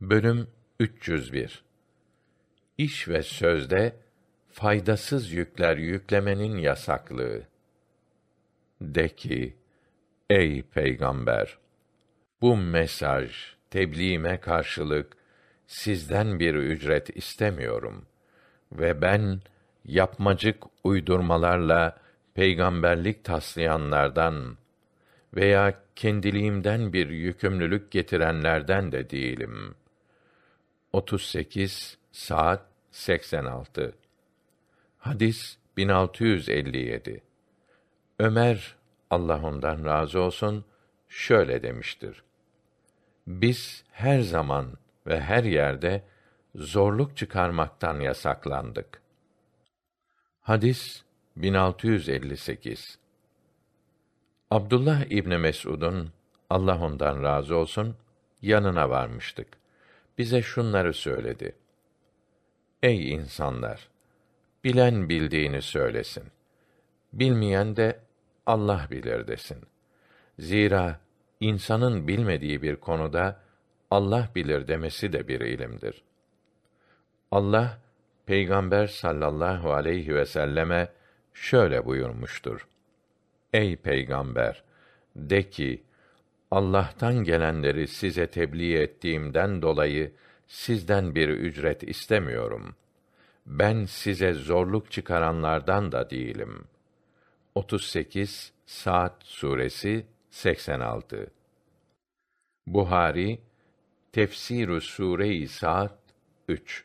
Bölüm 301 İş ve sözde faydasız yükler yüklemenin yasaklığı. De ki, ey peygamber! Bu mesaj, tebliğime karşılık sizden bir ücret istemiyorum ve ben yapmacık uydurmalarla peygamberlik taslayanlardan veya kendiliğimden bir yükümlülük getirenlerden de değilim. 38 saat 86 Hadis 1657 Ömer Allah ondan razı olsun şöyle demiştir. Biz her zaman ve her yerde zorluk çıkarmaktan yasaklandık. Hadis 1658 Abdullah İbni Mes'ud'un Allah ondan razı olsun yanına varmıştık. Bize şunları söyledi. Ey insanlar! Bilen bildiğini söylesin. Bilmeyen de Allah bilir desin. Zira insanın bilmediği bir konuda Allah bilir demesi de bir ilimdir. Allah Peygamber sallallahu aleyhi ve selleme şöyle buyurmuştur. Ey peygamber de ki Allah'tan gelenleri size tebliğ ettiğimden dolayı sizden bir ücret istemiyorum. Ben size zorluk çıkaranlardan da değilim. 38 Saat suresi 86 Buhari Tefsir-ü Sure-i Saat 3